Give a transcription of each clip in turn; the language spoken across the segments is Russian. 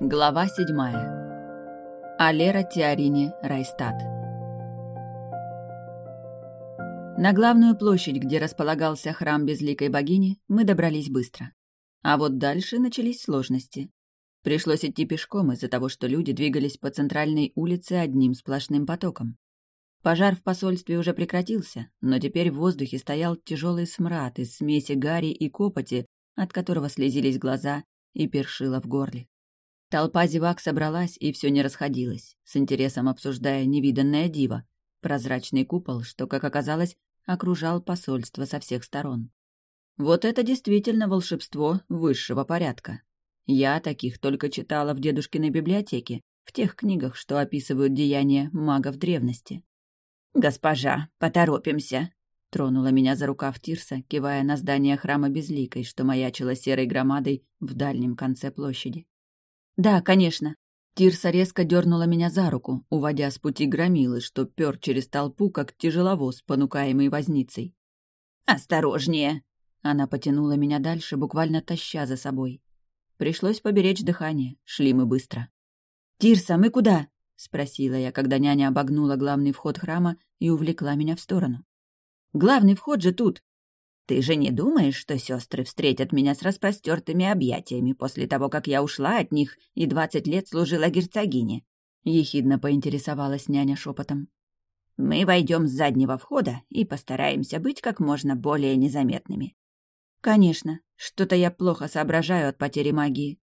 Глава седьмая. Алера Теорине Райстат. На главную площадь, где располагался храм Безликой Богини, мы добрались быстро. А вот дальше начались сложности. Пришлось идти пешком из-за того, что люди двигались по центральной улице одним сплошным потоком. Пожар в посольстве уже прекратился, но теперь в воздухе стоял тяжелый смрад из смеси гари и копоти, от которого слезились глаза и першило в горле. Толпа зевак собралась и все не расходилась, с интересом обсуждая невиданное диво, прозрачный купол, что, как оказалось, окружал посольство со всех сторон. Вот это действительно волшебство высшего порядка. Я таких только читала в дедушкиной библиотеке, в тех книгах, что описывают деяния магов древности. «Госпожа, поторопимся!» — тронула меня за рукав Тирса, кивая на здание храма Безликой, что маячило серой громадой в дальнем конце площади. «Да, конечно». Тирса резко дернула меня за руку, уводя с пути громилы, что пер через толпу, как тяжеловоз, понукаемый возницей. «Осторожнее!» Она потянула меня дальше, буквально таща за собой. Пришлось поберечь дыхание, шли мы быстро. «Тирса, мы куда?» — спросила я, когда няня обогнула главный вход храма и увлекла меня в сторону. «Главный вход же тут!» Ты же не думаешь, что сестры встретят меня с распростертыми объятиями после того, как я ушла от них и двадцать лет служила герцогине?» — ехидно поинтересовалась няня шепотом. «Мы войдем с заднего входа и постараемся быть как можно более незаметными». «Конечно. Что-то я плохо соображаю от потери магии».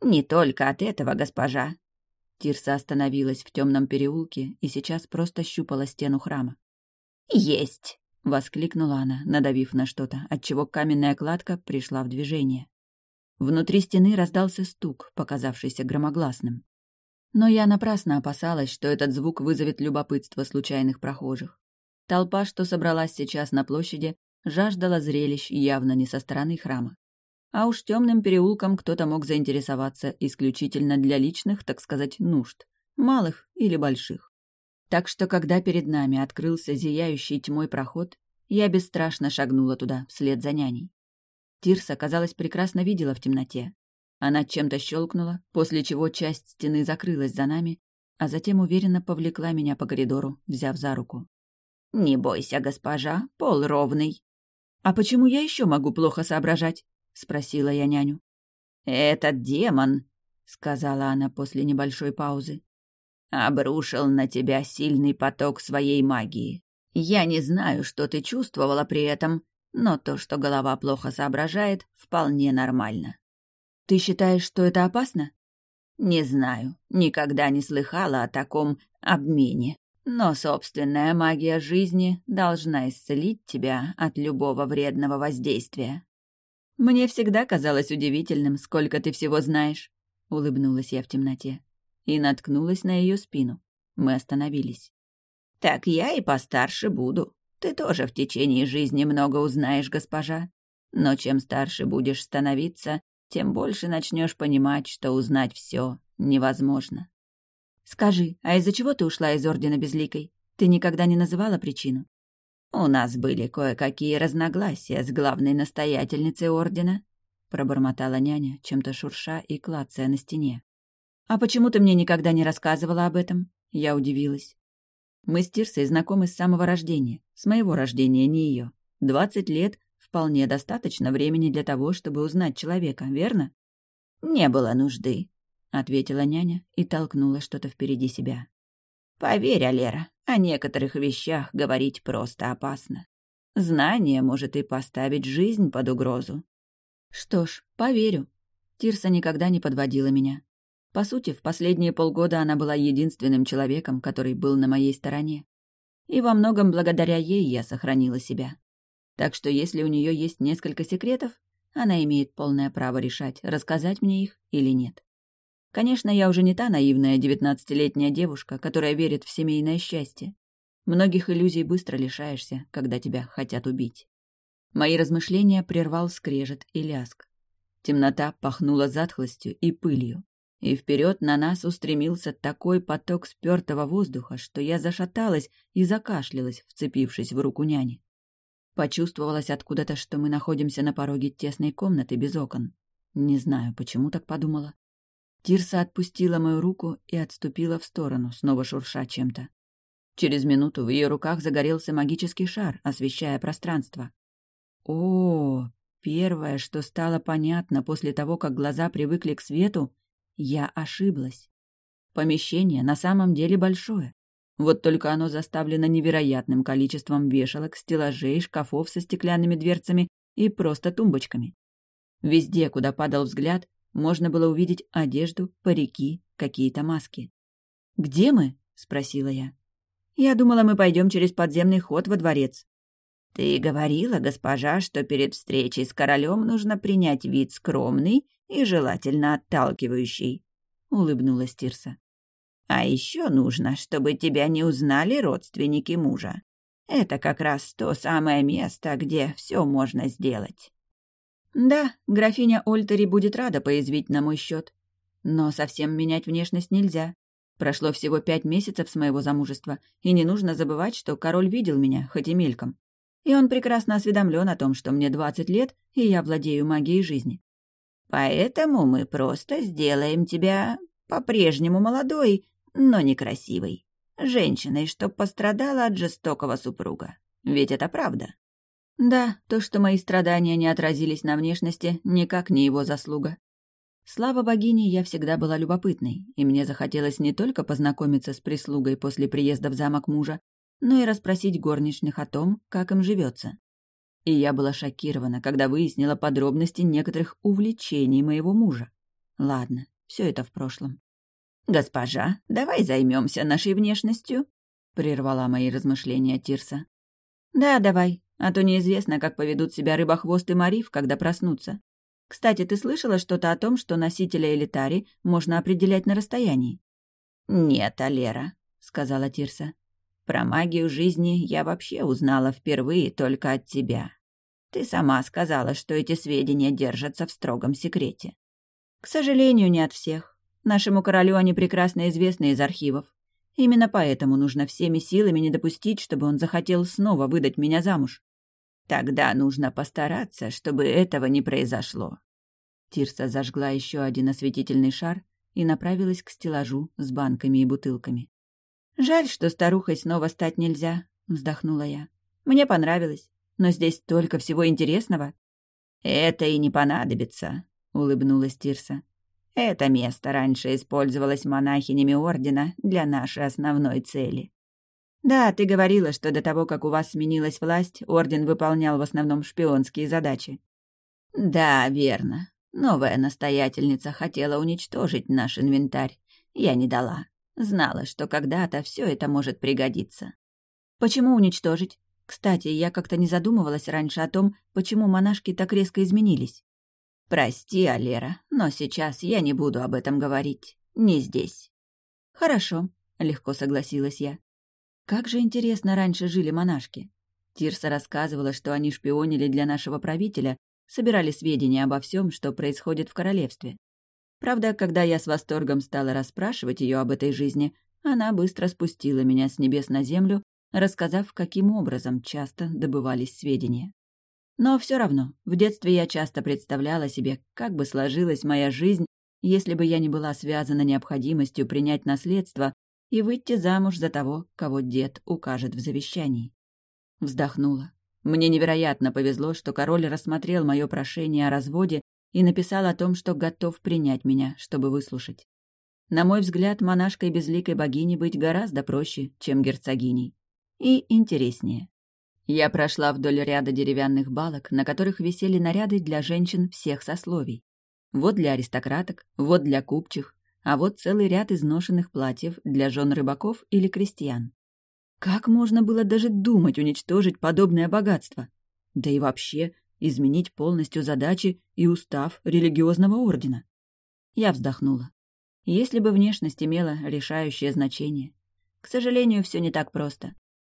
«Не только от этого, госпожа». Тирса остановилась в темном переулке и сейчас просто щупала стену храма. «Есть!» — воскликнула она, надавив на что-то, отчего каменная кладка пришла в движение. Внутри стены раздался стук, показавшийся громогласным. Но я напрасно опасалась, что этот звук вызовет любопытство случайных прохожих. Толпа, что собралась сейчас на площади, жаждала зрелищ явно не со стороны храма. А уж темным переулком кто-то мог заинтересоваться исключительно для личных, так сказать, нужд, малых или больших. Так что, когда перед нами открылся зияющий тьмой проход, я бесстрашно шагнула туда, вслед за няней. Тирса, казалось, прекрасно видела в темноте. Она чем-то щелкнула, после чего часть стены закрылась за нами, а затем уверенно повлекла меня по коридору, взяв за руку. «Не бойся, госпожа, пол ровный». «А почему я еще могу плохо соображать?» — спросила я няню. «Этот демон», — сказала она после небольшой паузы, обрушил на тебя сильный поток своей магии. Я не знаю, что ты чувствовала при этом, но то, что голова плохо соображает, вполне нормально. Ты считаешь, что это опасно? Не знаю, никогда не слыхала о таком обмене. Но собственная магия жизни должна исцелить тебя от любого вредного воздействия. Мне всегда казалось удивительным, сколько ты всего знаешь, улыбнулась я в темноте и наткнулась на ее спину. Мы остановились. «Так я и постарше буду. Ты тоже в течение жизни много узнаешь, госпожа. Но чем старше будешь становиться, тем больше начнешь понимать, что узнать все невозможно. Скажи, а из-за чего ты ушла из Ордена Безликой? Ты никогда не называла причину? У нас были кое-какие разногласия с главной настоятельницей Ордена, пробормотала няня, чем-то шурша и клацая на стене. «А почему ты мне никогда не рассказывала об этом?» Я удивилась. Мы с Тирсой знакомы с самого рождения. С моего рождения, не ее. Двадцать лет — вполне достаточно времени для того, чтобы узнать человека, верно? «Не было нужды», — ответила няня и толкнула что-то впереди себя. «Поверь, Алера, о некоторых вещах говорить просто опасно. Знание может и поставить жизнь под угрозу». «Что ж, поверю. Тирса никогда не подводила меня. По сути, в последние полгода она была единственным человеком, который был на моей стороне. И во многом благодаря ей я сохранила себя. Так что если у нее есть несколько секретов, она имеет полное право решать, рассказать мне их или нет. Конечно, я уже не та наивная девятнадцатилетняя девушка, которая верит в семейное счастье. Многих иллюзий быстро лишаешься, когда тебя хотят убить. Мои размышления прервал скрежет и ляск. Темнота пахнула затхлостью и пылью и вперед на нас устремился такой поток спертого воздуха, что я зашаталась и закашлялась, вцепившись в руку няни. Почувствовалось откуда-то, что мы находимся на пороге тесной комнаты без окон. Не знаю, почему так подумала. Тирса отпустила мою руку и отступила в сторону, снова шурша чем-то. Через минуту в ее руках загорелся магический шар, освещая пространство. О, первое, что стало понятно после того, как глаза привыкли к свету, я ошиблась. Помещение на самом деле большое. Вот только оно заставлено невероятным количеством вешалок, стеллажей, шкафов со стеклянными дверцами и просто тумбочками. Везде, куда падал взгляд, можно было увидеть одежду, парики, какие-то маски. «Где мы?» — спросила я. «Я думала, мы пойдем через подземный ход во дворец». «Ты говорила, госпожа, что перед встречей с королем нужно принять вид скромный и желательно отталкивающий», — улыбнулась Тирса. «А еще нужно, чтобы тебя не узнали родственники мужа. Это как раз то самое место, где все можно сделать». Да, графиня Ольтери будет рада поязвить на мой счет. Но совсем менять внешность нельзя. Прошло всего пять месяцев с моего замужества, и не нужно забывать, что король видел меня, хоть и мельком. И он прекрасно осведомлен о том, что мне двадцать лет, и я владею магией жизни. Поэтому мы просто сделаем тебя по-прежнему молодой, но некрасивой. Женщиной, что пострадала от жестокого супруга. Ведь это правда. Да, то, что мои страдания не отразились на внешности, никак не его заслуга. Слава богине, я всегда была любопытной, и мне захотелось не только познакомиться с прислугой после приезда в замок мужа, но и расспросить горничных о том, как им живется. И я была шокирована, когда выяснила подробности некоторых увлечений моего мужа. Ладно, все это в прошлом. «Госпожа, давай займемся нашей внешностью», — прервала мои размышления Тирса. «Да, давай, а то неизвестно, как поведут себя рыбохвост и Мариф, когда проснутся. Кстати, ты слышала что-то о том, что носителя элитари можно определять на расстоянии? «Нет, Алера», — сказала Тирса. «Про магию жизни я вообще узнала впервые только от тебя. Ты сама сказала, что эти сведения держатся в строгом секрете». «К сожалению, не от всех. Нашему королю они прекрасно известны из архивов. Именно поэтому нужно всеми силами не допустить, чтобы он захотел снова выдать меня замуж. Тогда нужно постараться, чтобы этого не произошло. Тирса зажгла еще один осветительный шар и направилась к стеллажу с банками и бутылками. «Жаль, что старухой снова стать нельзя», — вздохнула я. «Мне понравилось, но здесь столько всего интересного». «Это и не понадобится», — улыбнулась Тирса. «Это место раньше использовалось монахинями Ордена для нашей основной цели. «Да, ты говорила, что до того, как у вас сменилась власть, Орден выполнял в основном шпионские задачи». «Да, верно. Новая настоятельница хотела уничтожить наш инвентарь. Я не дала. Знала, что когда-то все это может пригодиться». «Почему уничтожить? Кстати, я как-то не задумывалась раньше о том, почему монашки так резко изменились». «Прости, Алера, но сейчас я не буду об этом говорить. Не здесь». «Хорошо», — легко согласилась я. Как же интересно раньше жили монашки. Тирса рассказывала, что они шпионили для нашего правителя, собирали сведения обо всем, что происходит в королевстве. Правда, когда я с восторгом стала расспрашивать ее об этой жизни, она быстро спустила меня с небес на землю, рассказав, каким образом часто добывались сведения. Но все равно, в детстве я часто представляла себе, как бы сложилась моя жизнь, если бы я не была связана необходимостью принять наследство и выйти замуж за того, кого дед укажет в завещании. Вздохнула. Мне невероятно повезло, что король рассмотрел мое прошение о разводе и написал о том, что готов принять меня, чтобы выслушать. На мой взгляд, монашкой безликой богини быть гораздо проще, чем герцогиней. И интереснее. Я прошла вдоль ряда деревянных балок, на которых висели наряды для женщин всех сословий. Вот для аристократок, вот для купчих, а вот целый ряд изношенных платьев для жен рыбаков или крестьян. Как можно было даже думать уничтожить подобное богатство? Да и вообще изменить полностью задачи и устав религиозного ордена? Я вздохнула. Если бы внешность имела решающее значение. К сожалению, все не так просто.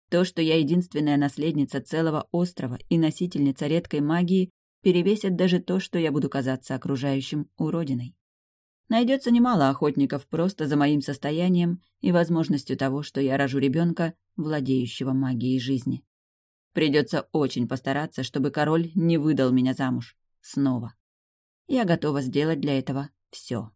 То, что я единственная наследница целого острова и носительница редкой магии, перевесит даже то, что я буду казаться окружающим уродиной. Найдется немало охотников просто за моим состоянием и возможностью того, что я рожу ребенка, владеющего магией жизни. Придется очень постараться, чтобы король не выдал меня замуж. Снова. Я готова сделать для этого все.